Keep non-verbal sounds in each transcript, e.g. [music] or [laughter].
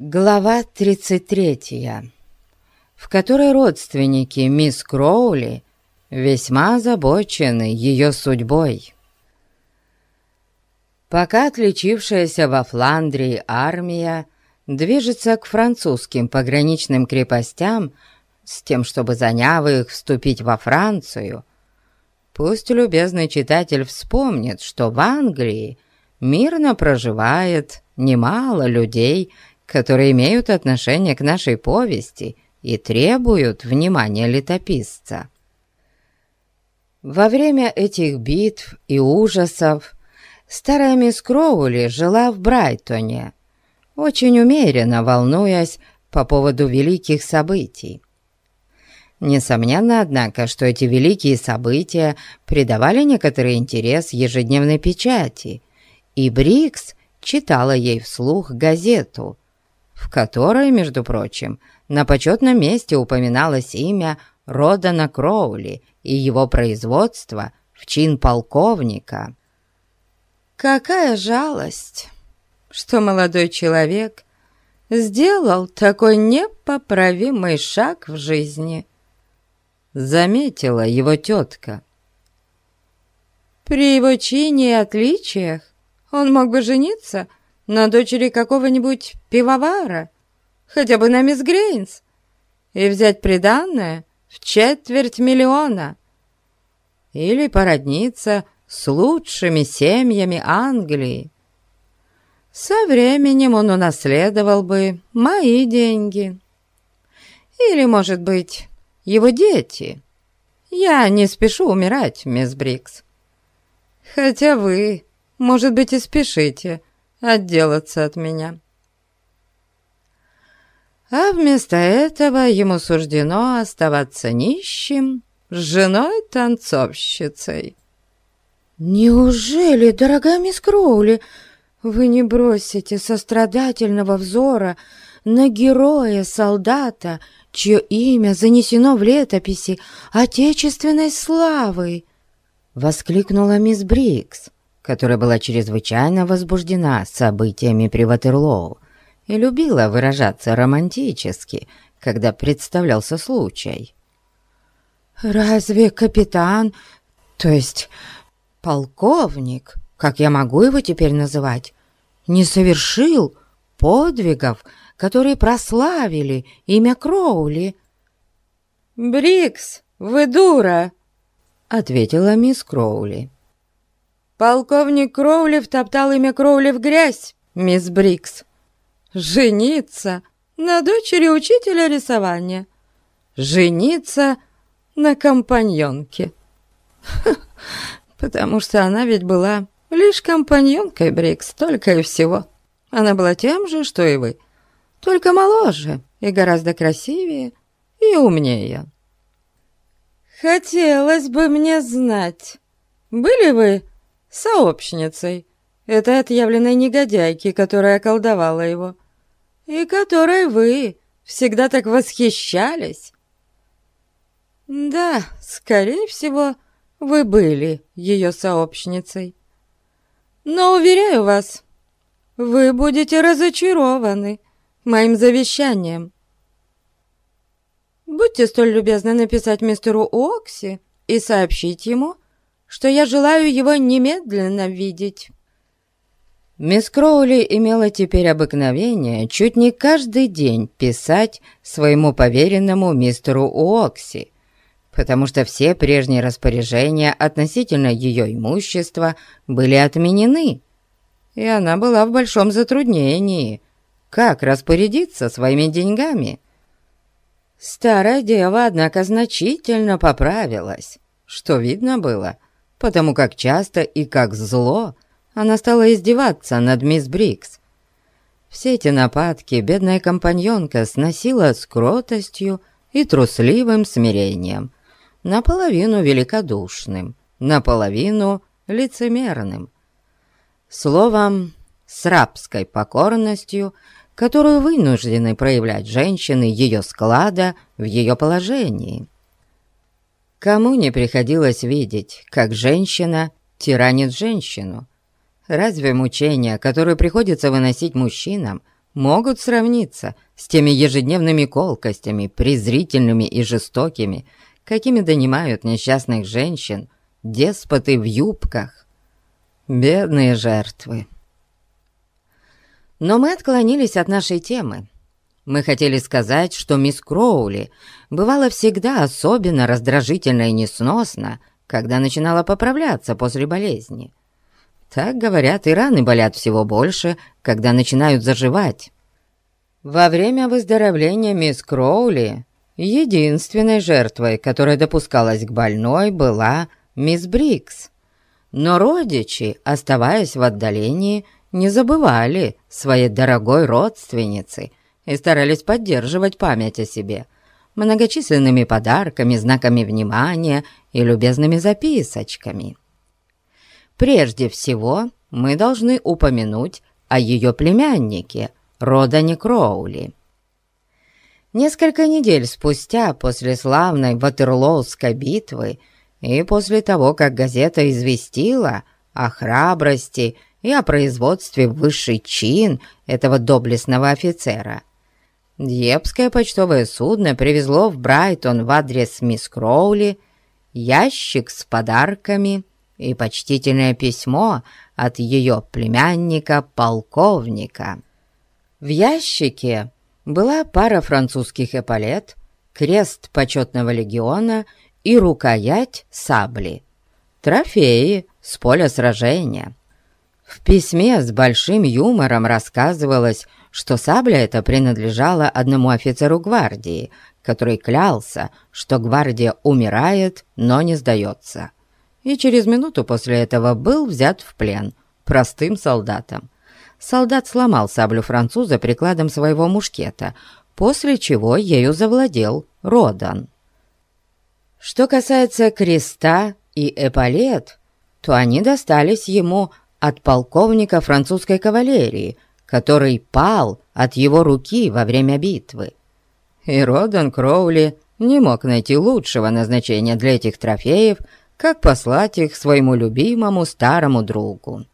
Глава 33, в которой родственники мисс Кроули весьма озабочены ее судьбой. Пока отличившаяся во Фландрии армия движется к французским пограничным крепостям с тем, чтобы, заняв их, вступить во Францию, пусть любезный читатель вспомнит, что в Англии мирно проживает немало людей, которые имеют отношение к нашей повести и требуют внимания летописца. Во время этих битв и ужасов старая мисс Кроули жила в Брайтоне, очень умеренно волнуясь по поводу великих событий. Несомненно, однако, что эти великие события придавали некоторый интерес ежедневной печати, и Брикс читала ей вслух газету – в которой, между прочим, на почетном месте упоминалось имя Родана Кроули и его производство в чин полковника. Какая жалость, что молодой человек сделал такой непоправимый шаг в жизни, заметила его тетка. При его чине и отличиях он мог бы жениться на дочери какого-нибудь пивовара, хотя бы на мисс Грейнс, и взять приданное в четверть миллиона. Или породниться с лучшими семьями Англии. Со временем он унаследовал бы мои деньги. Или, может быть, его дети. Я не спешу умирать, мисс Брикс. Хотя вы, может быть, и спешите, отделаться от меня. А вместо этого ему суждено оставаться нищим с женой-танцовщицей. «Неужели, дорогая мисс Кроули, вы не бросите сострадательного взора на героя-солдата, чье имя занесено в летописи отечественной славы?» — воскликнула мисс Брикс которая была чрезвычайно возбуждена событиями при Ватерлоу и любила выражаться романтически, когда представлялся случай. «Разве капитан, то есть полковник, как я могу его теперь называть, не совершил подвигов, которые прославили имя Кроули?» «Брикс, вы дура!» — ответила мисс Кроули. Полковник Кроули втоптал имя Кроули в грязь, мисс Брикс. Жениться на дочери учителя рисования. Жениться на компаньонке. [laughs] Потому что она ведь была лишь компаньонкой Брикс, только и всего. Она была тем же, что и вы, только моложе и гораздо красивее и умнее. Хотелось бы мне знать, были вы сообщницей этой отъявленной негодяйки, которая околдовала его, и которой вы всегда так восхищались. Да, скорее всего, вы были ее сообщницей. Но, уверяю вас, вы будете разочарованы моим завещанием. Будьте столь любезны написать мистеру Окси и сообщить ему, что я желаю его немедленно видеть». Мисс Кроули имела теперь обыкновение чуть не каждый день писать своему поверенному мистеру Уокси, потому что все прежние распоряжения относительно ее имущества были отменены, и она была в большом затруднении, как распорядиться своими деньгами. Старая дева, однако, значительно поправилась, что видно было – потому как часто и как зло она стала издеваться над мисс Брикс. Все эти нападки бедная компаньонка сносила с кротостью и трусливым смирением, наполовину великодушным, наполовину лицемерным. Словом, с рабской покорностью, которую вынуждены проявлять женщины ее склада в ее положении – Кому не приходилось видеть, как женщина тиранит женщину? Разве мучения, которые приходится выносить мужчинам, могут сравниться с теми ежедневными колкостями, презрительными и жестокими, какими донимают несчастных женщин деспоты в юбках. Бедные жертвы. Но мы отклонились от нашей темы. Мы хотели сказать, что мисс Кроули бывала всегда особенно раздражительно и несносно, когда начинала поправляться после болезни. Так говорят, и раны болят всего больше, когда начинают заживать. Во время выздоровления мисс Кроули единственной жертвой, которая допускалась к больной, была мисс Брикс. Но родичи, оставаясь в отдалении, не забывали своей дорогой родственницы и старались поддерживать память о себе многочисленными подарками, знаками внимания и любезными записочками. Прежде всего, мы должны упомянуть о ее племяннике, Родане Кроули. Несколько недель спустя, после славной Ватерлоуской битвы, и после того, как газета известила о храбрости и о производстве высший чин этого доблестного офицера, Дьепское почтовое судно привезло в Брайтон в адрес мисс Кроули ящик с подарками и почтительное письмо от ее племянника-полковника. В ящике была пара французских эполет, крест почетного легиона и рукоять сабли. Трофеи с поля сражения. В письме с большим юмором рассказывалось, что сабля эта принадлежала одному офицеру гвардии, который клялся, что гвардия умирает, но не сдается и через минуту после этого был взят в плен простым солдатом. Солдат сломал саблю француза прикладом своего мушкета, после чего ею завладел Родан. Что касается креста и эполет, то они достались ему от полковника французской кавалерии, который пал от его руки во время битвы. И Родан Кроули не мог найти лучшего назначения для этих трофеев, как послать их своему любимому старому другу.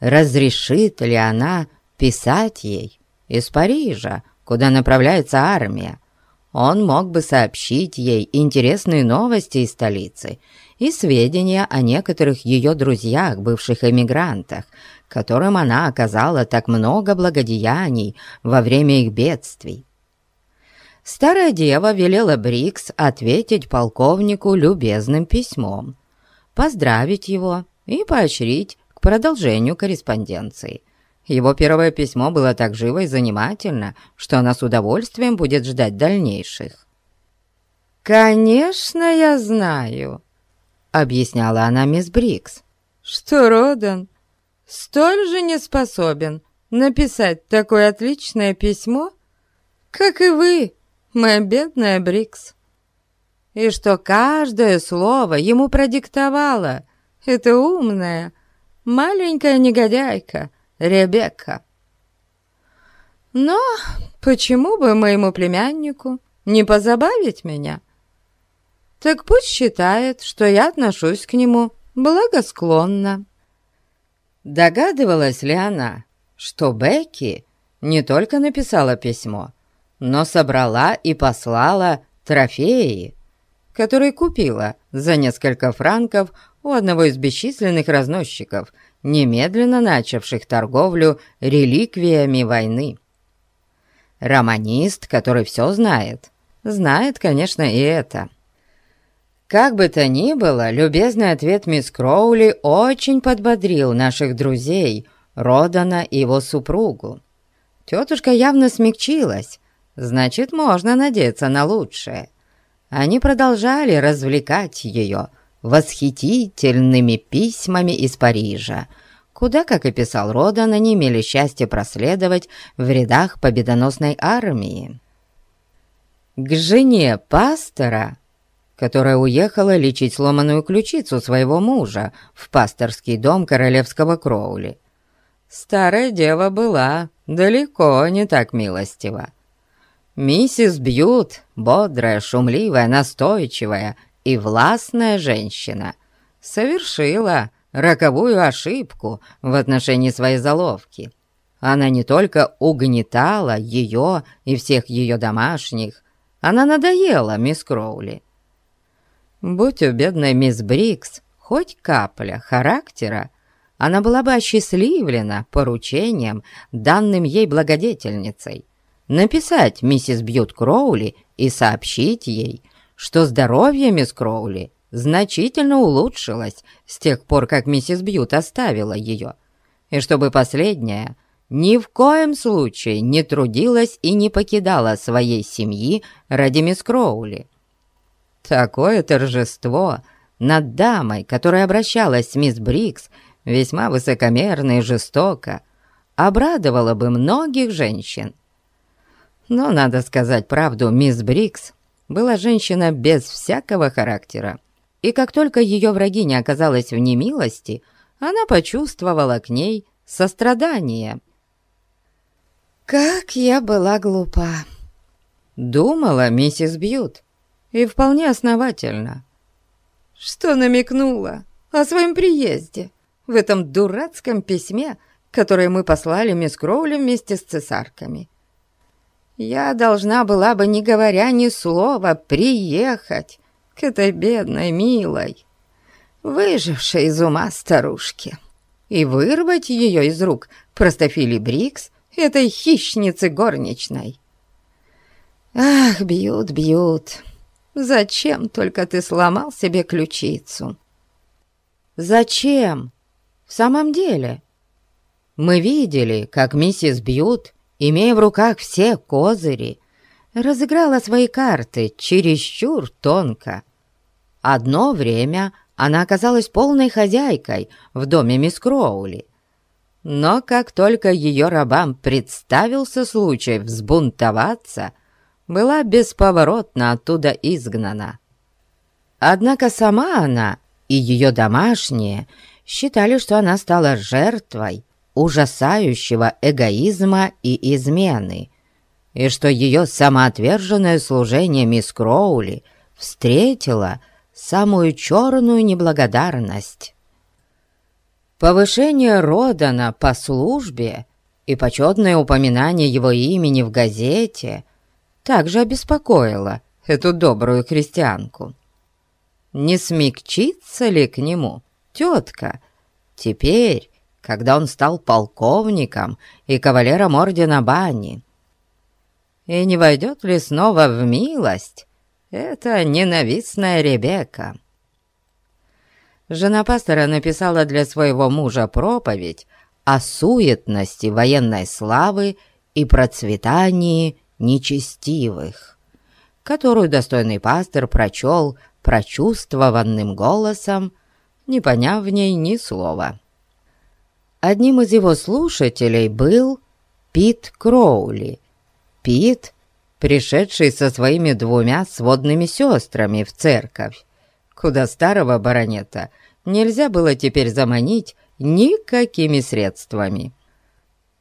Разрешит ли она писать ей из Парижа, куда направляется армия? Он мог бы сообщить ей интересные новости из столицы и сведения о некоторых ее друзьях, бывших эмигрантах, которым она оказала так много благодеяний во время их бедствий. Старая дева велела Брикс ответить полковнику любезным письмом, поздравить его и поощрить к продолжению корреспонденции. Его первое письмо было так живо и занимательно, что она с удовольствием будет ждать дальнейших. «Конечно, я знаю», — объясняла она мисс Брикс, «что Родан столь же не способен написать такое отличное письмо, как и вы, моя бедная Брикс. И что каждое слово ему продиктовала эта умная, маленькая негодяйка Ребекка. Но почему бы моему племяннику не позабавить меня? Так пусть считает, что я отношусь к нему благосклонно. Догадывалась ли она, что Бекки не только написала письмо, но собрала и послала трофеи, которые купила за несколько франков у одного из бесчисленных разносчиков, немедленно начавших торговлю реликвиями войны. Романист, который все знает, знает, конечно, и это. Как бы то ни было, любезный ответ мисс Кроули очень подбодрил наших друзей, Родана и его супругу. Тетушка явно смягчилась, значит, можно надеяться на лучшее. Они продолжали развлекать ее восхитительными письмами из Парижа, куда, как и писал Родан, они имели счастье проследовать в рядах победоносной армии. К жене пастора, которая уехала лечить сломанную ключицу своего мужа в пасторский дом королевского Кроули, старая дева была далеко не так милостива. Миссис Бьют, бодрая, шумливая, настойчивая и властная женщина, совершила роковую ошибку в отношении своей заловки. она не только угнетала ее и всех ее домашних, она надоела мисс Кроули. Будь у бедной мисс Брикс хоть капля характера, она была бы осчастливлена поручением, данным ей благодетельницей, написать миссис Бьют Кроули и сообщить ей, что здоровье мисс Кроули значительно улучшилось с тех пор, как миссис Бьют оставила ее, и чтобы последняя ни в коем случае не трудилась и не покидала своей семьи ради мисс Кроули. Такое торжество над дамой, которая обращалась с мисс Брикс весьма высокомерно и жестоко, обрадовало бы многих женщин. Но, надо сказать правду, мисс Брикс была женщина без всякого характера, и как только ее враги оказалась в немилости, она почувствовала к ней сострадание. «Как я была глупа!» — думала миссис Бьют, и вполне основательно. «Что намекнула о своем приезде?» в этом дурацком письме, которое мы послали мисс Кроули вместе с цесарками. Я должна была бы, не говоря ни слова, приехать к этой бедной, милой, выжившей из ума старушке, и вырвать ее из рук простофили Брикс, этой хищницы горничной. Ах, бьют, бьют, зачем только ты сломал себе ключицу? Зачем? В самом деле, мы видели, как миссис Бьют, имея в руках все козыри, разыграла свои карты чересчур тонко. Одно время она оказалась полной хозяйкой в доме мисс Кроули. Но как только ее рабам представился случай взбунтоваться, была бесповоротно оттуда изгнана. Однако сама она и ее домашние считали, что она стала жертвой ужасающего эгоизма и измены, и что ее самоотверженное служение мисс Кроули встретило самую черную неблагодарность. Повышение Родана по службе и почетное упоминание его имени в газете также обеспокоило эту добрую крестьянку. Не смягчится ли к нему тетка. Теперь, когда он стал полковником и кавалером ордена Бани. И не войдет ли снова в милость эта ненавистная Ребекка? Жена пастора написала для своего мужа проповедь о суетности военной славы и процветании нечестивых, которую достойный пастор прочел прочувствованным голосом не поняв в ней ни слова. Одним из его слушателей был Пит Кроули. Пит, пришедший со своими двумя сводными сестрами в церковь, куда старого баронета нельзя было теперь заманить никакими средствами.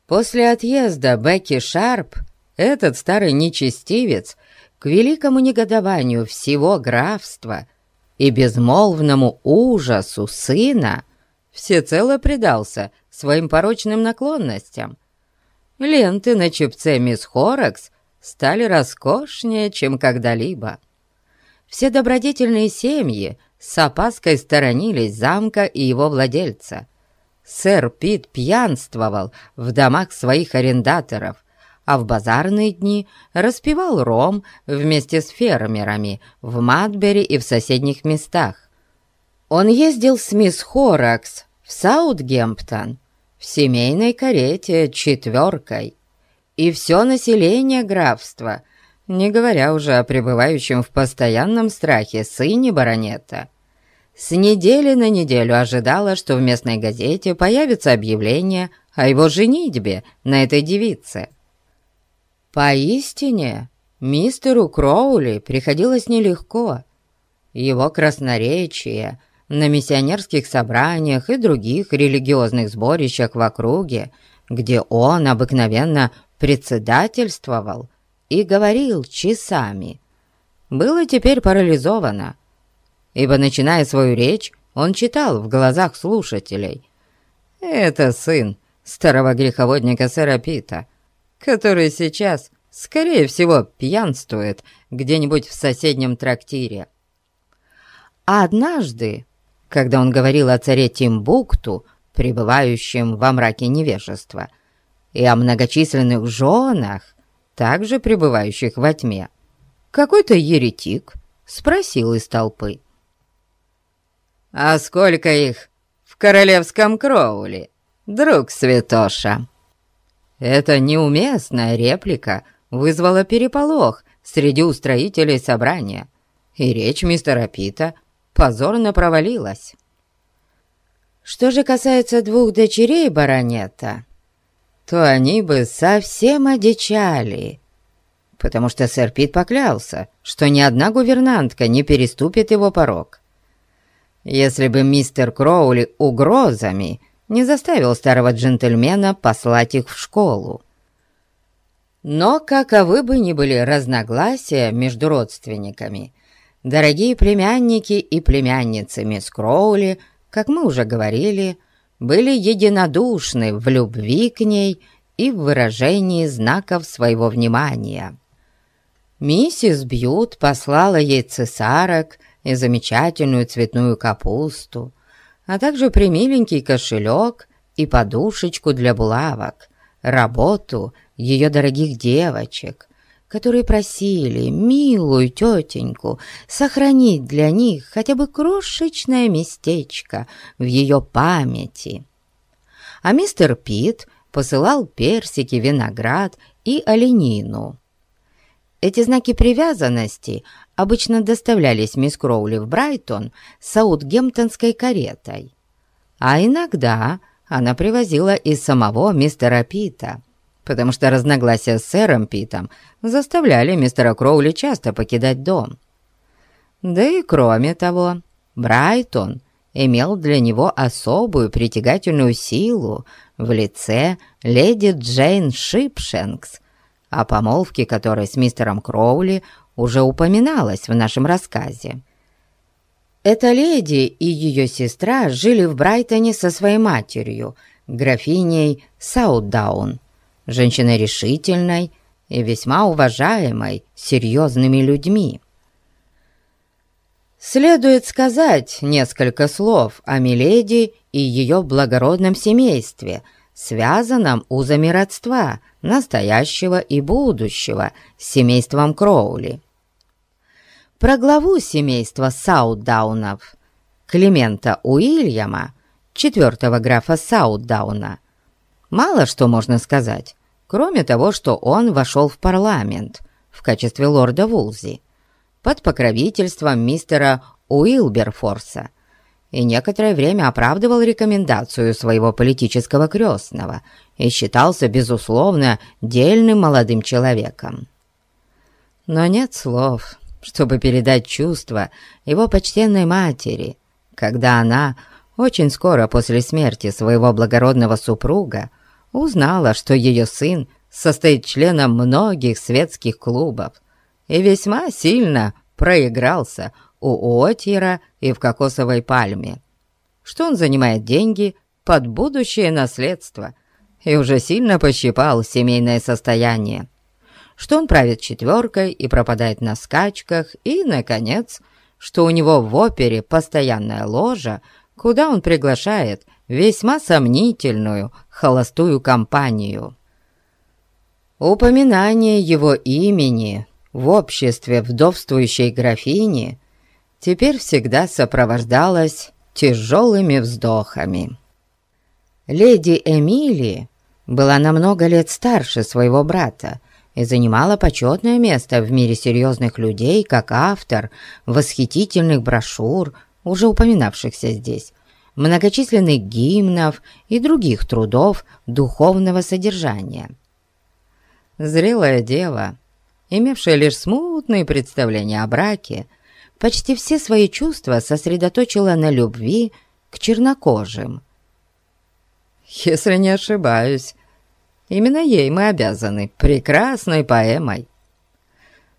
После отъезда Бекки Шарп этот старый нечестивец к великому негодованию всего графства – и безмолвному ужасу сына всецело предался своим порочным наклонностям. Ленты на чепце мисс Хоракс стали роскошнее, чем когда-либо. Все добродетельные семьи с опаской сторонились замка и его владельца. Сэр Пит пьянствовал в домах своих арендаторов, а в базарные дни распивал ром вместе с фермерами в Матбери и в соседних местах. Он ездил с мисс Хоракс в Саутгемптон в семейной карете четверкой, и все население графства, не говоря уже о пребывающем в постоянном страхе сыне баронета, с недели на неделю ожидало, что в местной газете появится объявление о его женитьбе на этой девице – Поистине, мистеру Кроули приходилось нелегко. Его красноречие на миссионерских собраниях и других религиозных сборищах в округе, где он обыкновенно председательствовал и говорил часами, было теперь парализовано, ибо, начиная свою речь, он читал в глазах слушателей. «Это сын старого греховодника сэра Пита, который сейчас, скорее всего, пьянствует где-нибудь в соседнем трактире. А однажды, когда он говорил о царе Тимбукту, пребывающем во мраке невежества, и о многочисленных женах, также пребывающих во тьме, какой-то еретик спросил из толпы. «А сколько их в королевском Кроуле, друг святоша?» Эта неуместная реплика вызвала переполох среди устроителей собрания, и речь мистера Пита позорно провалилась. Что же касается двух дочерей баронета, то они бы совсем одичали, потому что сэр Пит поклялся, что ни одна гувернантка не переступит его порог. Если бы мистер Кроули угрозами не заставил старого джентльмена послать их в школу. Но каковы бы ни были разногласия между родственниками, дорогие племянники и племянницы мисс Кроули, как мы уже говорили, были единодушны в любви к ней и в выражении знаков своего внимания. Миссис Бьют послала ей цесарок и замечательную цветную капусту, а также примиленький кошелек и подушечку для булавок, работу ее дорогих девочек, которые просили милую тетеньку сохранить для них хотя бы крошечное местечко в ее памяти. А мистер Пит посылал персики, виноград и оленину. Эти знаки привязанности обычно доставлялись мисс Кроули в Брайтон саутгемптонской каретой, а иногда она привозила и самого мистера Пита, потому что разногласия с сэром Питом заставляли мистера Кроули часто покидать дом. Да и кроме того, Брайтон имел для него особую притягательную силу в лице леди Джейн Шипшенкс, о помолвке которой с мистером Кроули уже упоминалось в нашем рассказе. Эта леди и ее сестра жили в Брайтоне со своей матерью, графиней Саутдаун, женщиной решительной и весьма уважаемой серьезными людьми. Следует сказать несколько слов о Миледи и ее благородном семействе, связанном узами родства, настоящего и будущего, с семейством Кроули. Про главу семейства Саутдаунов, Климента Уильяма, четвертого графа Саутдауна, мало что можно сказать, кроме того, что он вошел в парламент в качестве лорда Вулзи под покровительством мистера Уилберфорса и некоторое время оправдывал рекомендацию своего политического крестного и считался, безусловно, дельным молодым человеком. Но нет слов, чтобы передать чувства его почтенной матери, когда она, очень скоро после смерти своего благородного супруга, узнала, что ее сын состоит членом многих светских клубов и весьма сильно проигрался у Отьера и в кокосовой пальме, что он занимает деньги под будущее наследство и уже сильно пощипал семейное состояние, что он правит четверкой и пропадает на скачках, и, наконец, что у него в опере постоянная ложа, куда он приглашает весьма сомнительную холостую компанию. Упоминание его имени в обществе вдовствующей графини теперь всегда сопровождалось тяжелыми вздохами. Леди Эмили была на много лет старше своего брата и занимала почетное место в мире серьезных людей как автор восхитительных брошюр, уже упоминавшихся здесь, многочисленных гимнов и других трудов духовного содержания. Зрелая дева, имевшая лишь смутные представления о браке, почти все свои чувства сосредоточила на любви к чернокожим. Если не ошибаюсь, именно ей мы обязаны прекрасной поэмой.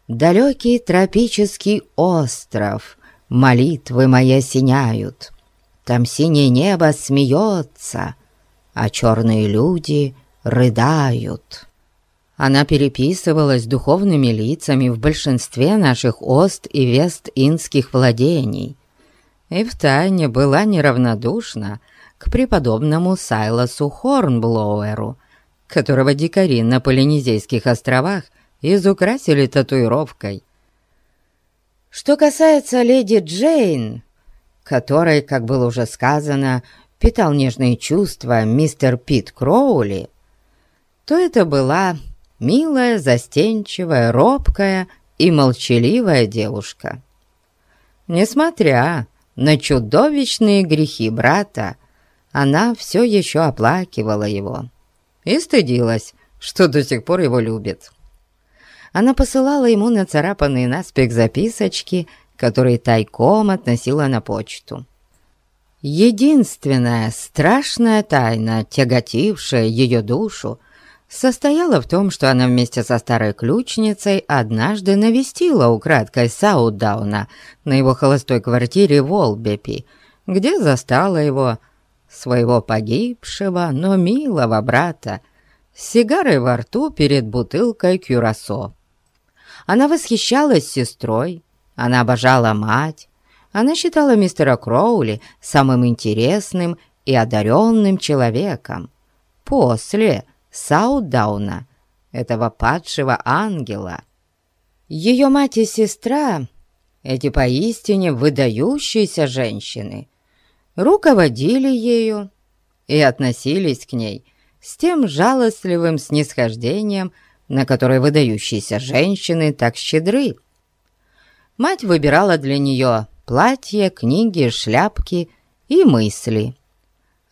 «Далекий тропический остров, молитвы мои осеняют, там синее небо смеется, а черные люди рыдают. Она переписывалась духовными лицами в большинстве наших Ост- и Вест-Индских владений и втайне была неравнодушна к преподобному Сайлосу Хорнблоуэру, которого дикари на Полинезийских островах изукрасили татуировкой. Что касается леди Джейн, которой, как было уже сказано, питал нежные чувства мистер Пит Кроули, то это была милая, застенчивая, робкая и молчаливая девушка. Несмотря на чудовищные грехи брата, она все еще оплакивала его и стыдилась, что до сих пор его любит. Она посылала ему нацарапанные наспех записочки, которые тайком относила на почту. Единственная страшная тайна, тяготившая ее душу, состояла в том, что она вместе со старой ключницей однажды навестила украдкой Саудауна на его холостой квартире в Олбепи, где застала его, своего погибшего, но милого брата, с сигарой во рту перед бутылкой кюрасо. Она восхищалась сестрой, она обожала мать, она считала мистера Кроули самым интересным и одаренным человеком. После Саудауна, этого падшего ангела. Ее мать и сестра, эти поистине выдающиеся женщины, руководили ею и относились к ней с тем жалостливым снисхождением, на которое выдающиеся женщины так щедры. Мать выбирала для нее платья, книги, шляпки и мысли.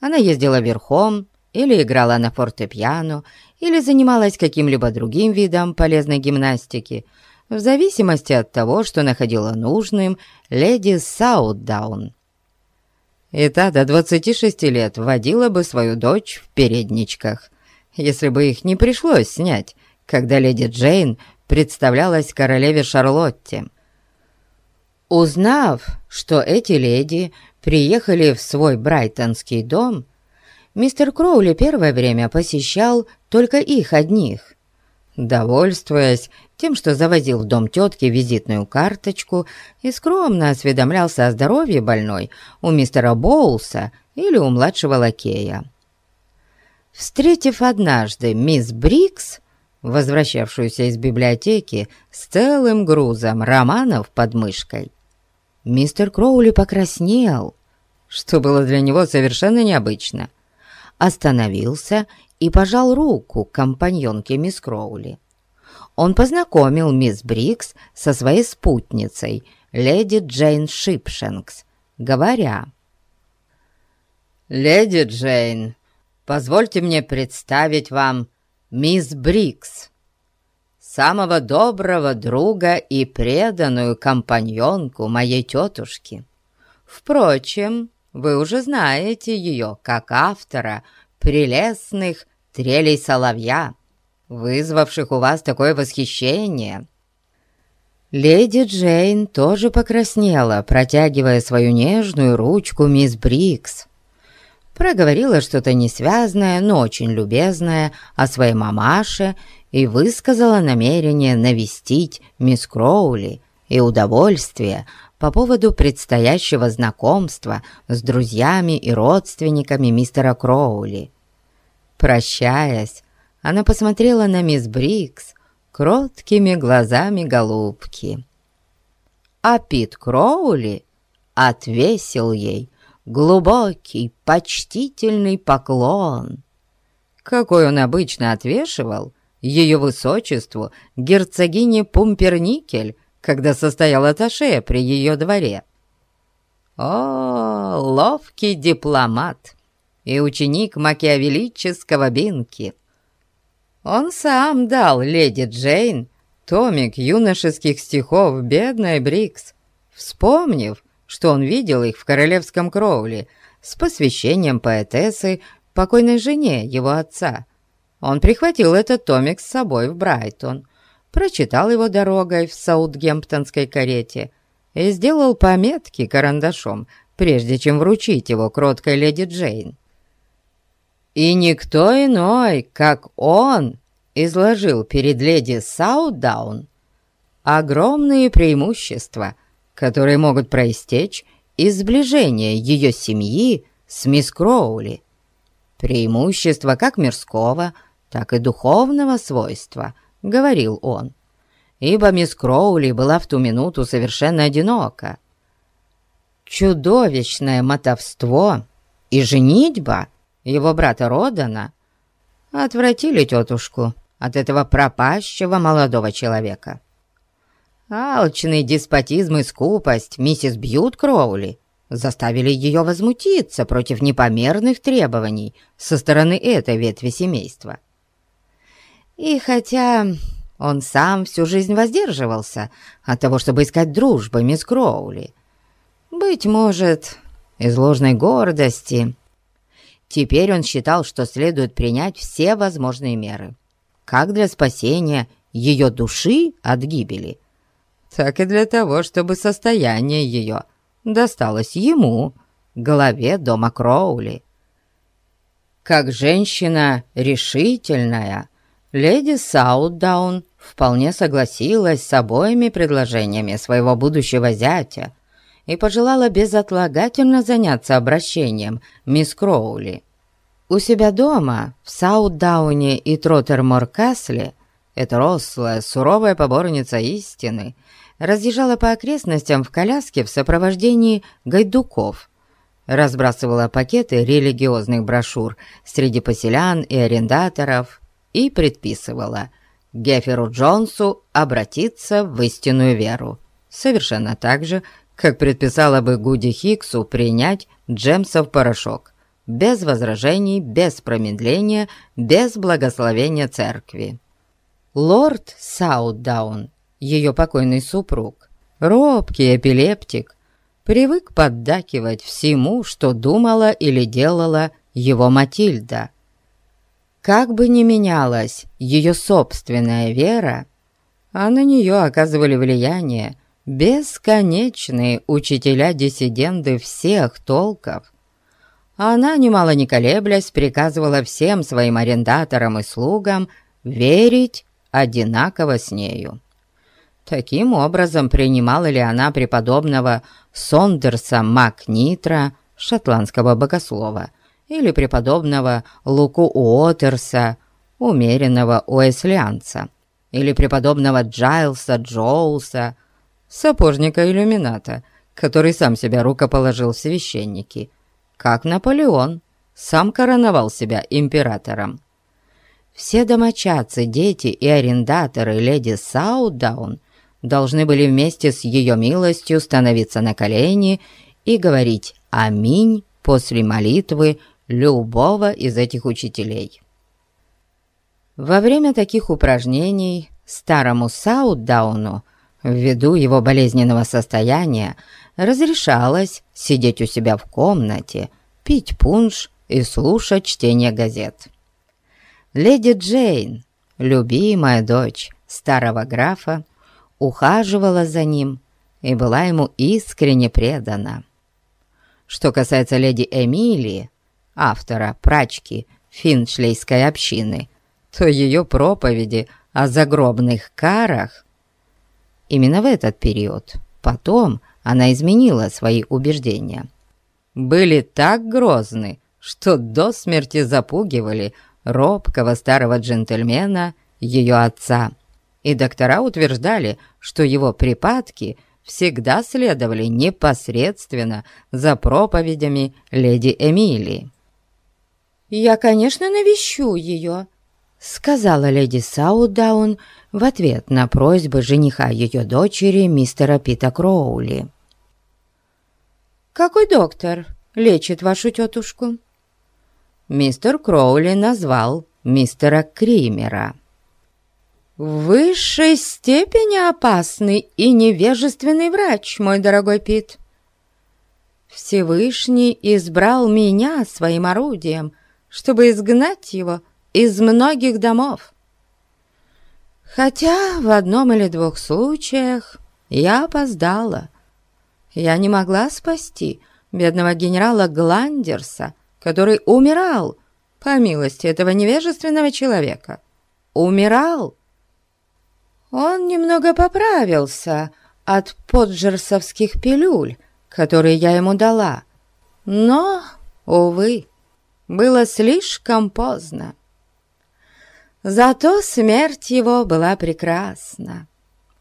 Она ездила верхом, или играла на фортепиано, или занималась каким-либо другим видом полезной гимнастики, в зависимости от того, что находила нужным леди Саутдаун. И та до 26 лет водила бы свою дочь в передничках, если бы их не пришлось снять, когда леди Джейн представлялась королеве Шарлотте. Узнав, что эти леди приехали в свой брайтонский дом, мистер Кроули первое время посещал только их одних, довольствуясь тем, что завозил в дом тетки визитную карточку и скромно осведомлялся о здоровье больной у мистера Боулса или у младшего лакея. Встретив однажды мисс Брикс, возвращавшуюся из библиотеки с целым грузом романов под мышкой, мистер Кроули покраснел, что было для него совершенно необычно остановился и пожал руку компаньонке мисс Кроули. Он познакомил мисс Брикс со своей спутницей, леди Джейн Шипшенкс, говоря, «Леди Джейн, позвольте мне представить вам мисс Брикс, самого доброго друга и преданную компаньонку моей тетушки. Впрочем, вы уже знаете ее как автора прелестных трелей соловья, вызвавших у вас такое восхищение». Леди Джейн тоже покраснела, протягивая свою нежную ручку мисс Брикс. Проговорила что-то несвязное, но очень любезное о своей мамаше и высказала намерение навестить мисс Кроули и удовольствие по поводу предстоящего знакомства с друзьями и родственниками мистера Кроули. Прощаясь, она посмотрела на мисс Брикс кроткими глазами голубки. А Пит Кроули отвесил ей глубокий, почтительный поклон. Какой он обычно отвешивал ее высочеству герцогине Пумперникель когда состоял аташе при ее дворе. О, ловкий дипломат и ученик макиавеллического Бинки! Он сам дал леди Джейн томик юношеских стихов «Бедная Брикс», вспомнив, что он видел их в королевском кровле с посвящением поэтессы покойной жене его отца. Он прихватил этот томик с собой в Брайтон, прочитал его дорогой в саутгемптонской карете и сделал пометки карандашом, прежде чем вручить его кроткой леди Джейн. И никто иной, как он, изложил перед леди Саудаун огромные преимущества, которые могут проистечь из сближения ее семьи с мисс Кроули. Преимущества как мирского, так и духовного свойства, говорил он, ибо мисс Кроули была в ту минуту совершенно одинока. Чудовищное мотовство и женитьба его брата Родана отвратили тетушку от этого пропащего молодого человека. Алчный деспотизм и скупость миссис Бьют Кроули заставили ее возмутиться против непомерных требований со стороны этой ветви семейства. И хотя он сам всю жизнь воздерживался от того, чтобы искать дружбы мисс Кроули, быть может, из ложной гордости, теперь он считал, что следует принять все возможные меры, как для спасения ее души от гибели – так и для того, чтобы состояние ее досталось ему, главе дома Кроули. Как женщина решительная, леди Саутдаун вполне согласилась с обоими предложениями своего будущего зятя и пожелала безотлагательно заняться обращением мисс Кроули. У себя дома, в Саутдауне и Троттермор-Касле, эта рослая, суровая поборница истины – разъезжала по окрестностям в коляске в сопровождении гайдуков, разбрасывала пакеты религиозных брошюр среди поселян и арендаторов и предписывала Геферу Джонсу обратиться в истинную веру, совершенно так же, как предписала бы Гуди Хиксу принять Джемсов порошок, без возражений, без промедления, без благословения церкви. Лорд Саутдаун ее покойный супруг, робкий эпилептик, привык поддакивать всему, что думала или делала его Матильда. Как бы ни менялась ее собственная вера, а на нее оказывали влияние бесконечные учителя-диссиденты всех толков. Она, немало не колеблясь, приказывала всем своим арендаторам и слугам верить одинаково с нею. Таким образом, принимала ли она преподобного Сондерса Макнитра, шотландского богослова, или преподобного Луку Уотерса, умеренного уэслианца, или преподобного Джайлса Джоулса, сапожника-иллюмината, который сам себя рукоположил в священники, как Наполеон сам короновал себя императором. Все домочадцы, дети и арендаторы леди Саудаун должны были вместе с ее милостью становиться на колени и говорить «Аминь» после молитвы любого из этих учителей. Во время таких упражнений старому Саутдауну, ввиду его болезненного состояния, разрешалось сидеть у себя в комнате, пить пунш и слушать чтение газет. Леди Джейн, любимая дочь старого графа, ухаживала за ним и была ему искренне предана. Что касается леди Эмилии, автора прачки финчлейской общины, то ее проповеди о загробных карах именно в этот период, потом она изменила свои убеждения, были так грозны, что до смерти запугивали робкого старого джентльмена ее отца – и доктора утверждали, что его припадки всегда следовали непосредственно за проповедями леди Эмилии. «Я, конечно, навещу ее», — сказала леди Саудаун в ответ на просьбы жениха ее дочери мистера Пита Кроули. «Какой доктор лечит вашу тетушку?» Мистер Кроули назвал мистера Кримера в высшей степени опасный и невежественный врач, мой дорогой Пит. Всевышний избрал меня своим орудием, чтобы изгнать его из многих домов. Хотя в одном или двух случаях я опоздала. Я не могла спасти бедного генерала Гландерса, который умирал по милости этого невежественного человека, умирал. Он немного поправился от поджерсовских пилюль, которые я ему дала, но, увы, было слишком поздно. Зато смерть его была прекрасна.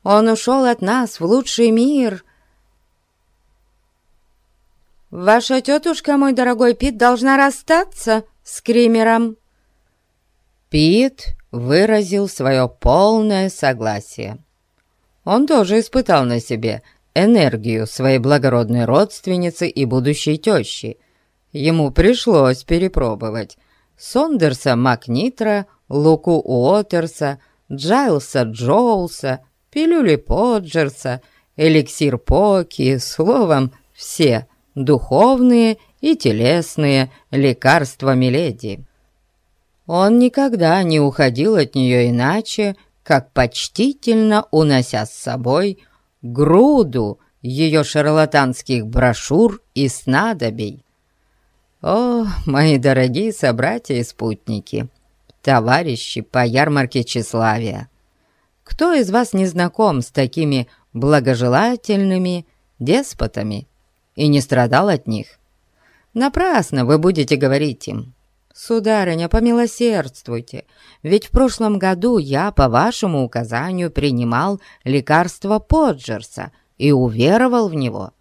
Он ушел от нас в лучший мир. Ваша тетушка, мой дорогой Пит, должна расстаться с Кримером. Пит выразил свое полное согласие. Он тоже испытал на себе энергию своей благородной родственницы и будущей тещи. Ему пришлось перепробовать Сондерса Макнитра, Луку Уотерса, Джайлса Джоулса, пилюли Поджерса, эликсир Поки, словом, все духовные и телесные лекарства Миледи. Он никогда не уходил от нее иначе, как почтительно унося с собой груду ее шарлатанских брошюр и снадобий. О, мои дорогие собратья и спутники, товарищи по ярмарке тщеславия! Кто из вас не знаком с такими благожелательными деспотами и не страдал от них? Напрасно вы будете говорить им. «Сударыня, помилосердствуйте, ведь в прошлом году я по вашему указанию принимал лекарство Поджерса и уверовал в него.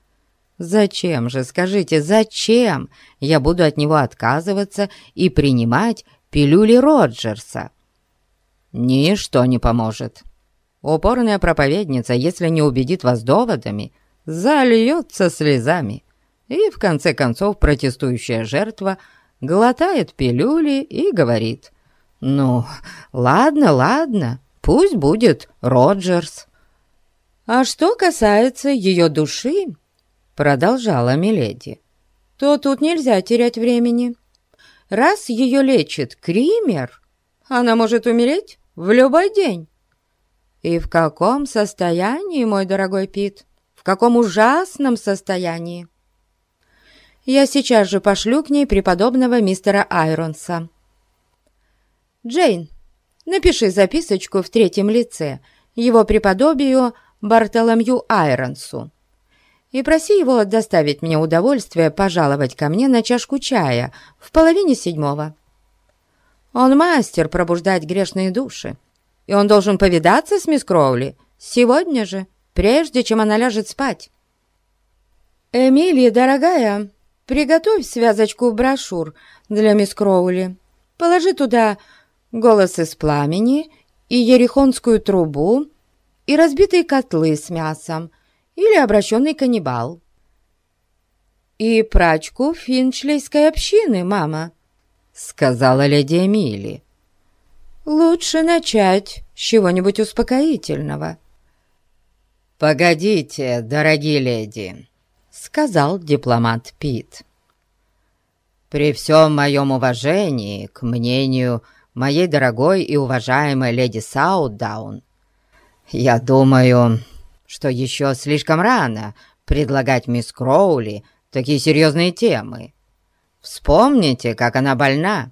Зачем же, скажите, зачем я буду от него отказываться и принимать пилюли Роджерса?» «Ничто не поможет. Упорная проповедница, если не убедит вас доводами, зальется слезами, и в конце концов протестующая жертва – глотает пилюли и говорит, «Ну, ладно, ладно, пусть будет Роджерс». «А что касается ее души», — продолжала Миледи, «то тут нельзя терять времени. Раз ее лечит Кример, она может умереть в любой день». «И в каком состоянии, мой дорогой Пит? В каком ужасном состоянии?» Я сейчас же пошлю к ней преподобного мистера Айронса. Джейн, напиши записочку в третьем лице его преподобию Бартоломью Айронсу и проси его доставить мне удовольствие пожаловать ко мне на чашку чая в половине седьмого. Он мастер пробуждать грешные души, и он должен повидаться с мисс Кроули сегодня же, прежде чем она ляжет спать. «Эмилия, дорогая», Приготовь связочку брошюр для мисс Кроули. Положи туда «Голос из пламени» и «Ерехонскую трубу» и разбитые котлы с мясом или обращенный каннибал. «И прачку финчлейской общины, мама», — сказала леди Эмили. «Лучше начать с чего-нибудь успокоительного». «Погодите, дорогие леди», сказал дипломат Пит. «При всем моем уважении к мнению моей дорогой и уважаемой леди Саутдаун, я думаю, что еще слишком рано предлагать мисс Кроули такие серьезные темы. Вспомните, как она больна,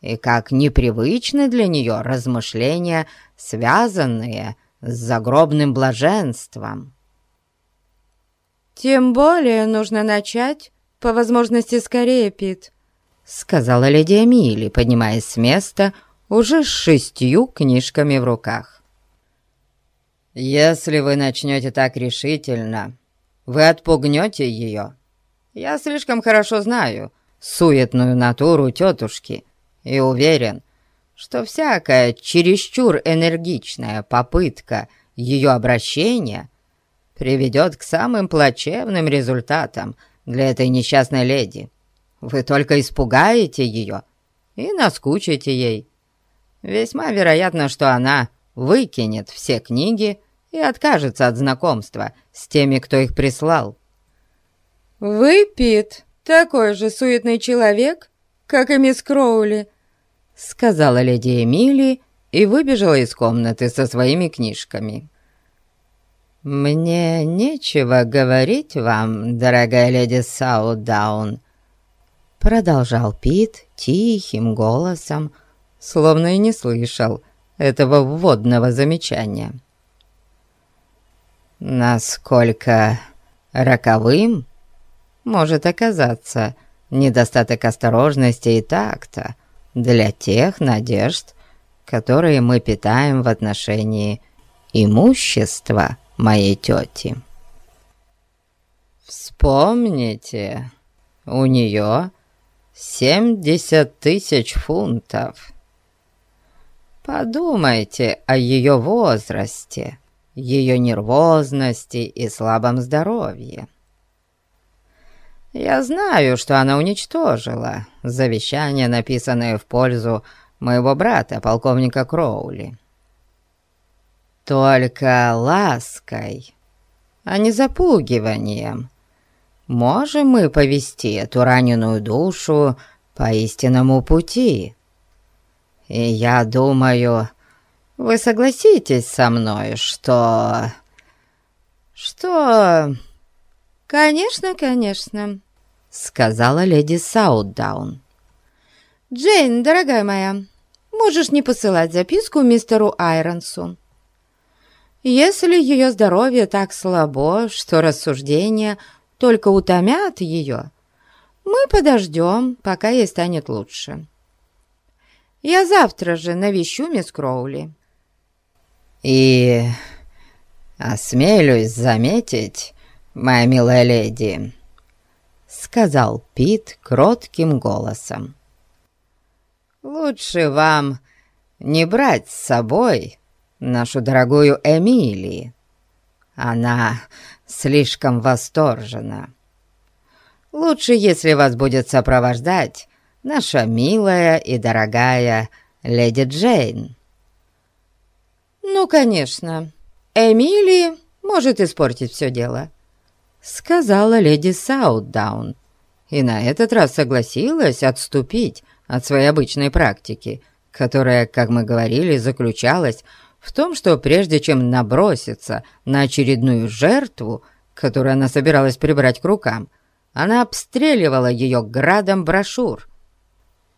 и как непривычны для нее размышления, связанные с загробным блаженством». «Тем более нужно начать, по возможности скорее, Пит», — сказала леди Эмили, поднимаясь с места, уже с шестью книжками в руках. «Если вы начнете так решительно, вы отпугнете ее. Я слишком хорошо знаю суетную натуру тетушки и уверен, что всякая чересчур энергичная попытка ее обращения — приведет к самым плачевным результатам для этой несчастной леди. Вы только испугаете ее и наскучите ей. Весьма вероятно, что она выкинет все книги и откажется от знакомства с теми, кто их прислал. «Вы, Пит, такой же суетный человек, как и мисс Кроули», сказала леди Эмили и выбежала из комнаты со своими книжками. «Мне нечего говорить вам, дорогая леди Саудаун», Продолжал Пит тихим голосом, словно и не слышал этого вводного замечания. Насколько роковым может оказаться недостаток осторожности и такта для тех надежд, которые мы питаем в отношении имущества моей тети. Вспомните, у нее семьдесят тысяч фунтов. Подумайте о ее возрасте, ее нервозности и слабом здоровье. Я знаю, что она уничтожила завещание, написанное в пользу моего брата, полковника Кроули. Только лаской, а не запугиванием, можем мы повести эту раненую душу по истинному пути. И я думаю, вы согласитесь со мной, что... что... «Конечно, конечно», — сказала леди Саутдаун. «Джейн, дорогая моя, можешь не посылать записку мистеру Айронсу. Если ее здоровье так слабо, что рассуждения только утомят ее, мы подождем, пока ей станет лучше. Я завтра же навещу мисс Кроули». «И осмелюсь заметить, моя милая леди», — сказал Пит кротким голосом. «Лучше вам не брать с собой нашу дорогую Эмили. Она слишком восторжена. Лучше, если вас будет сопровождать наша милая и дорогая леди Джейн». «Ну, конечно, Эмили может испортить все дело», — сказала леди Саутдаун, и на этот раз согласилась отступить от своей обычной практики, которая, как мы говорили, заключалась в том, что прежде чем наброситься на очередную жертву, которую она собиралась прибрать к рукам, она обстреливала ее градом брошюр.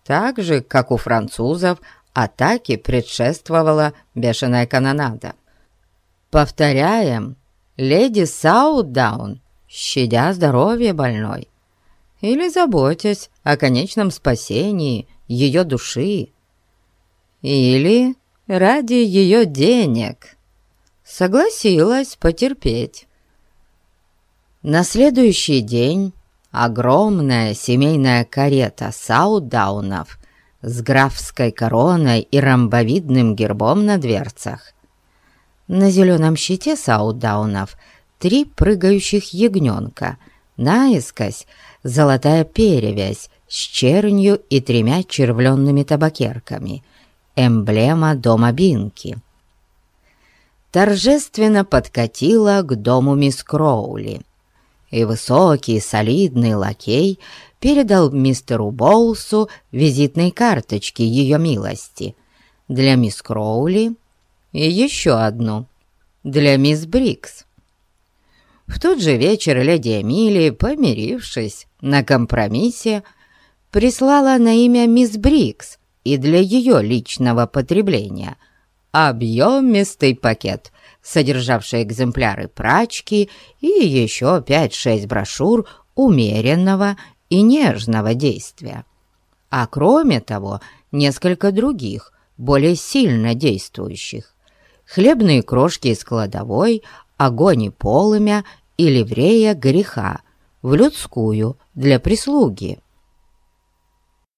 Так же, как у французов, атаке предшествовала бешеная канонада. Повторяем, леди Саутдаун, щадя здоровье больной, или заботясь о конечном спасении ее души, или ради ее денег согласилась потерпеть. На следующий день огромная семейная карета Саудаунов с графской короной и ромбовидным гербом на дверцах. На зеленом щите Саудаунов три прыгающих ягненка, наискось золотая перевязь с чернью и тремя червленными табакерками, эмблема дома Бинки. Торжественно подкатила к дому мисс Кроули, и высокий солидный лакей передал мистеру Боулсу визитные карточки ее милости для мисс Кроули и еще одну для мисс Брикс. В тот же вечер леди Эмили, помирившись на компромиссе, прислала на имя мисс Брикс и для ее личного потребления объемистый пакет, содержавший экземпляры прачки и еще пять-шесть брошюр умеренного и нежного действия. А кроме того, несколько других, более сильно действующих. Хлебные крошки из кладовой, огонь и полымя и ливрея греха в людскую для прислуги.